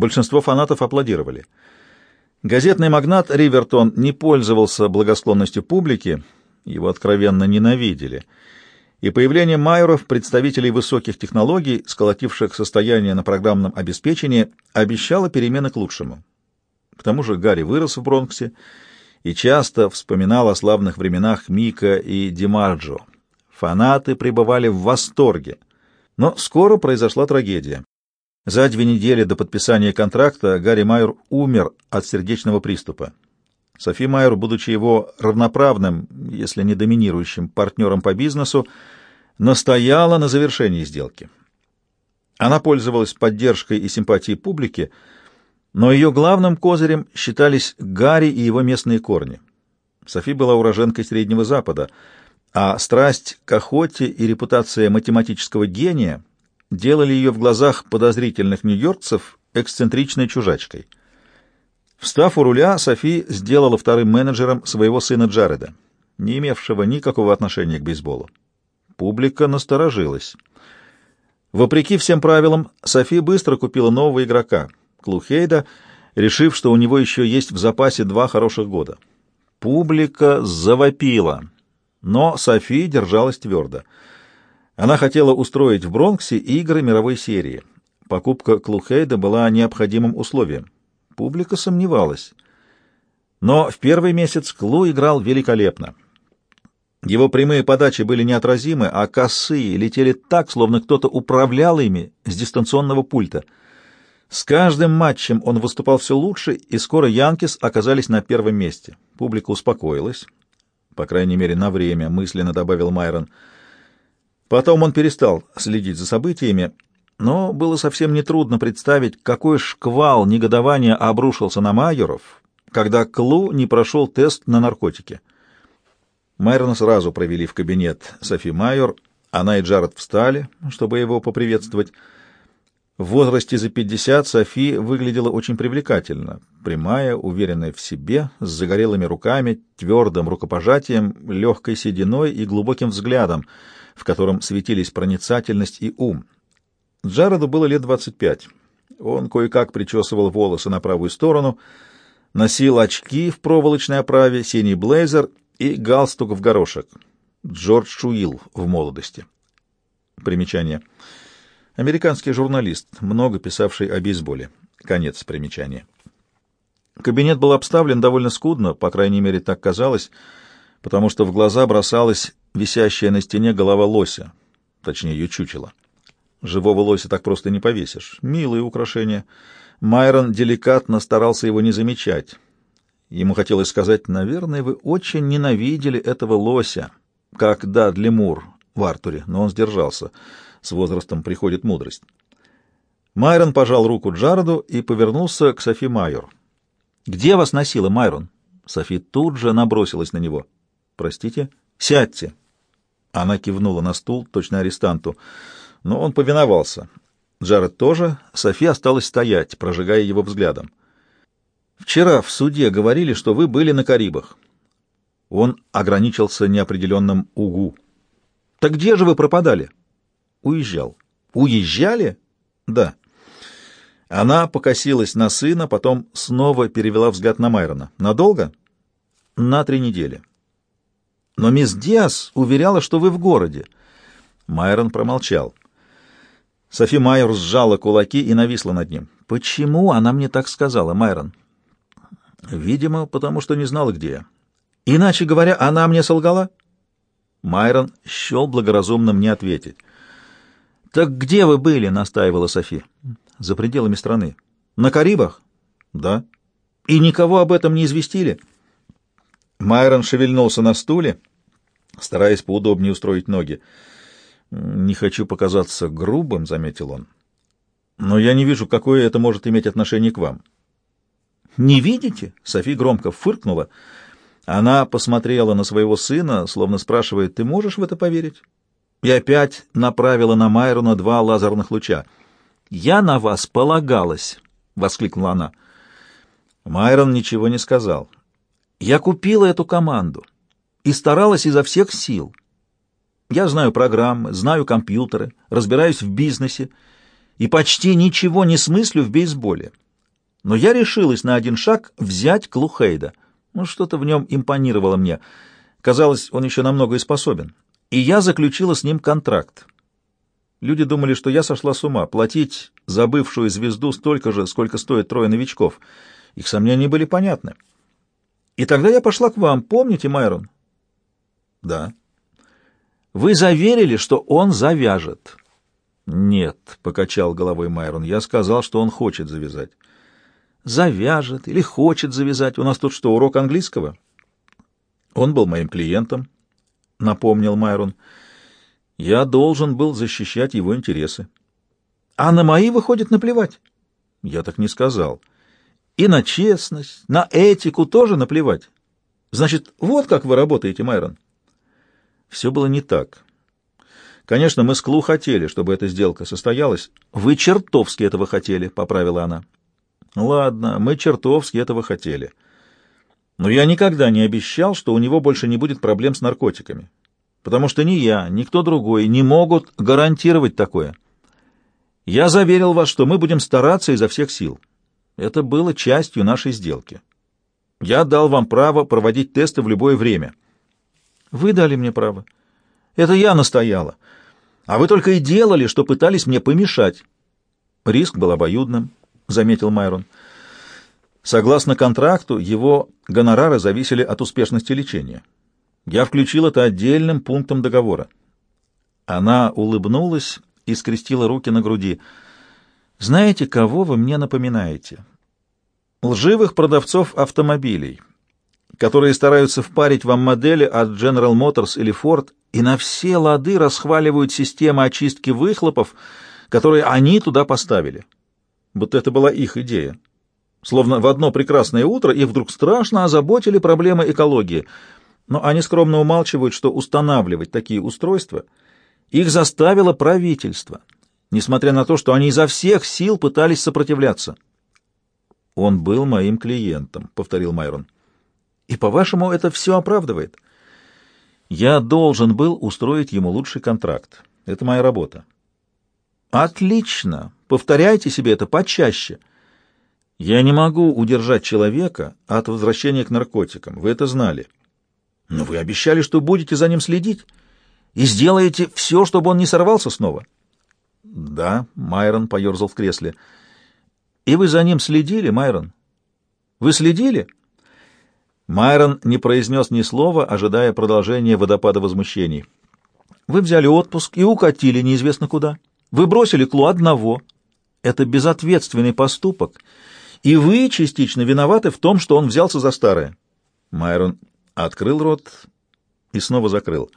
Большинство фанатов аплодировали. Газетный магнат Ривертон не пользовался благосклонностью публики, его откровенно ненавидели. И появление майоров, представителей высоких технологий, сколотивших состояние на программном обеспечении, обещало перемены к лучшему. К тому же Гарри вырос в Бронксе и часто вспоминал о славных временах Мика и Димарджо. Фанаты пребывали в восторге. Но скоро произошла трагедия. За две недели до подписания контракта Гарри Майер умер от сердечного приступа. Софи Майер, будучи его равноправным, если не доминирующим партнером по бизнесу, настояла на завершении сделки. Она пользовалась поддержкой и симпатией публики, но ее главным козырем считались Гарри и его местные корни. Софи была уроженкой Среднего Запада, а страсть к охоте и репутация математического гения — делали ее в глазах подозрительных нью-йоркцев эксцентричной чужачкой. Встав у руля, Софи сделала вторым менеджером своего сына Джареда, не имевшего никакого отношения к бейсболу. Публика насторожилась. Вопреки всем правилам, Софи быстро купила нового игрока, Клухейда, решив, что у него еще есть в запасе два хороших года. Публика завопила, но Софи держалась твердо — она хотела устроить в Бронксе игры мировой серии. Покупка Клухейда была необходимым условием. Публика сомневалась. Но в первый месяц Клу играл великолепно. Его прямые подачи были неотразимы, а косые летели так, словно кто-то управлял ими с дистанционного пульта. С каждым матчем он выступал все лучше, и скоро Янкис оказались на первом месте. Публика успокоилась. По крайней мере, на время, мысленно добавил Майрон — Потом он перестал следить за событиями, но было совсем нетрудно представить, какой шквал негодования обрушился на майоров, когда Клу не прошел тест на наркотики. Майрона сразу провели в кабинет Софи Майор, она и Джаред встали, чтобы его поприветствовать. В возрасте за пятьдесят Софи выглядела очень привлекательно, прямая, уверенная в себе, с загорелыми руками, твердым рукопожатием, легкой сединой и глубоким взглядом — в котором светились проницательность и ум. Джареду было лет двадцать пять. Он кое-как причесывал волосы на правую сторону, носил очки в проволочной оправе, синий блейзер и галстук в горошек. Джордж Шуил в молодости. Примечание. Американский журналист, много писавший о бейсболе. Конец примечания. Кабинет был обставлен довольно скудно, по крайней мере, так казалось, потому что в глаза бросалась висящая на стене голова лося, точнее, ее чучело. Живого лося так просто не повесишь. Милые украшения. Майрон деликатно старался его не замечать. Ему хотелось сказать, наверное, вы очень ненавидели этого лося, как Дадли в Артуре, но он сдержался. С возрастом приходит мудрость. Майрон пожал руку Джареду и повернулся к Софи Майор. «Где вас носила, Майрон?» Софи тут же набросилась на него. «Простите?» «Сядьте!» Она кивнула на стул, точно арестанту, но он повиновался. Джаред тоже, Софи осталась стоять, прожигая его взглядом. «Вчера в суде говорили, что вы были на Карибах». Он ограничился неопределенным «угу». «Так где же вы пропадали?» «Уезжал». «Уезжали?» «Да». Она покосилась на сына, потом снова перевела взгляд на Майрона. «Надолго?» «На три недели». Но мисс Диас уверяла, что вы в городе. Майрон промолчал. Софи Майер сжала кулаки и нависла над ним. «Почему она мне так сказала, Майрон?» «Видимо, потому что не знала, где я». «Иначе говоря, она мне солгала?» Майрон счел благоразумным не ответить. «Так где вы были?» — настаивала Софи. «За пределами страны». «На Карибах?» «Да». «И никого об этом не известили?» Майрон шевельнулся на стуле стараясь поудобнее устроить ноги. «Не хочу показаться грубым», — заметил он, — «но я не вижу, какое это может иметь отношение к вам». «Не видите?» — Софи громко фыркнула. Она посмотрела на своего сына, словно спрашивая, «Ты можешь в это поверить?» И опять направила на Майрона два лазерных луча. «Я на вас полагалась!» — воскликнула она. Майрон ничего не сказал. «Я купила эту команду и старалась изо всех сил. Я знаю программы, знаю компьютеры, разбираюсь в бизнесе и почти ничего не смыслю в бейсболе. Но я решилась на один шаг взять Клухейда. Ну, что-то в нем импонировало мне. Казалось, он еще намного и способен. И я заключила с ним контракт. Люди думали, что я сошла с ума. Платить за бывшую звезду столько же, сколько стоит трое новичков. Их сомнения были понятны. И тогда я пошла к вам, помните, Майрон? Да. Вы заверили, что он завяжет. Нет, покачал головой Майрон. Я сказал, что он хочет завязать. Завяжет или хочет завязать. У нас тут что, урок английского? Он был моим клиентом, напомнил Майрон. Я должен был защищать его интересы. А на мои, выходит, наплевать? Я так не сказал. И на честность, на этику тоже наплевать. Значит, вот как вы работаете, Майрон. Все было не так. Конечно, мы с Клу хотели, чтобы эта сделка состоялась. Вы чертовски этого хотели, поправила она. Ладно, мы чертовски этого хотели. Но я никогда не обещал, что у него больше не будет проблем с наркотиками потому что ни я, ни кто другой не могут гарантировать такое. Я заверил вас, что мы будем стараться изо всех сил. Это было частью нашей сделки. Я дал вам право проводить тесты в любое время. Вы дали мне право. Это я настояла. А вы только и делали, что пытались мне помешать. Риск был обоюдным, — заметил Майрон. Согласно контракту, его гонорары зависели от успешности лечения. Я включил это отдельным пунктом договора. Она улыбнулась и скрестила руки на груди. «Знаете, кого вы мне напоминаете? Лживых продавцов автомобилей, которые стараются впарить вам модели от General Motors или Ford и на все лады расхваливают системы очистки выхлопов, которые они туда поставили. Будто это была их идея. Словно в одно прекрасное утро их вдруг страшно озаботили проблемы экологии — но они скромно умалчивают, что устанавливать такие устройства их заставило правительство, несмотря на то, что они изо всех сил пытались сопротивляться. «Он был моим клиентом», — повторил Майрон. «И, по-вашему, это все оправдывает?» «Я должен был устроить ему лучший контракт. Это моя работа». «Отлично! Повторяйте себе это почаще». «Я не могу удержать человека от возвращения к наркотикам. Вы это знали». Но вы обещали, что будете за ним следить и сделаете все, чтобы он не сорвался снова. Да, Майрон поерзал в кресле. И вы за ним следили, Майрон? Вы следили? Майрон не произнес ни слова, ожидая продолжения водопада возмущений. Вы взяли отпуск и укатили неизвестно куда. Вы бросили Клу одного. Это безответственный поступок, и вы частично виноваты в том, что он взялся за старое. Майрон Открыл рот и снова закрыл.